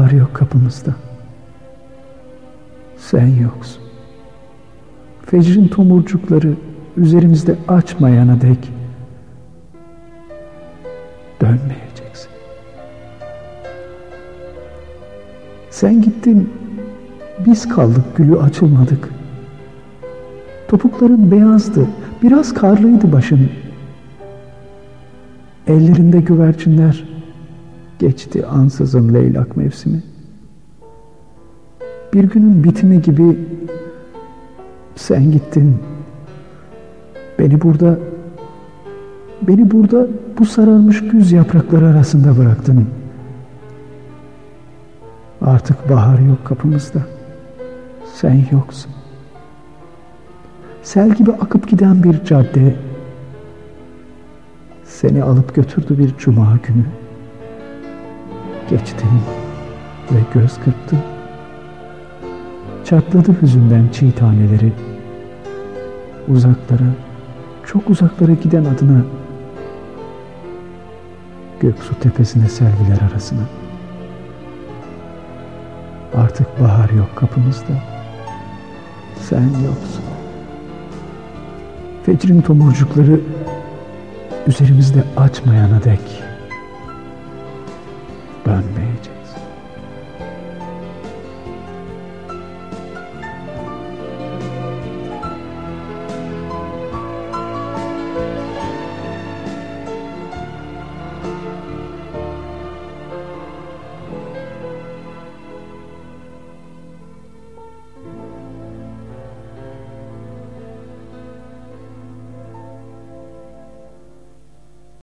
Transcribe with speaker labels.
Speaker 1: bahar yok kapımızda. Sen yoksun. Fecrin tomurcukları üzerimizde açmayana dek dönmeyeceksin. Sen gittin, biz kaldık gülü açılmadık. Topukların beyazdı, biraz karlıydı başın. Ellerinde güvercinler, geçti ansızın leylak mevsimi. Bir günün bitimi gibi sen gittin. Beni burada beni burada bu sararmış güz yaprakları arasında bıraktın. Artık bahar yok kapımızda. Sen yoksun. Sel gibi akıp giden bir cadde seni alıp götürdü bir cuma günü. Geçtin ve göz kırptın. Çatladı hüzünden çiğ taneleri. Uzaklara, çok uzaklara giden adına Göksu tepesine selviler arasına. Artık bahar yok kapımızda. Sen yoksun. Fecrin tomurcukları üzerimizde açmayana dek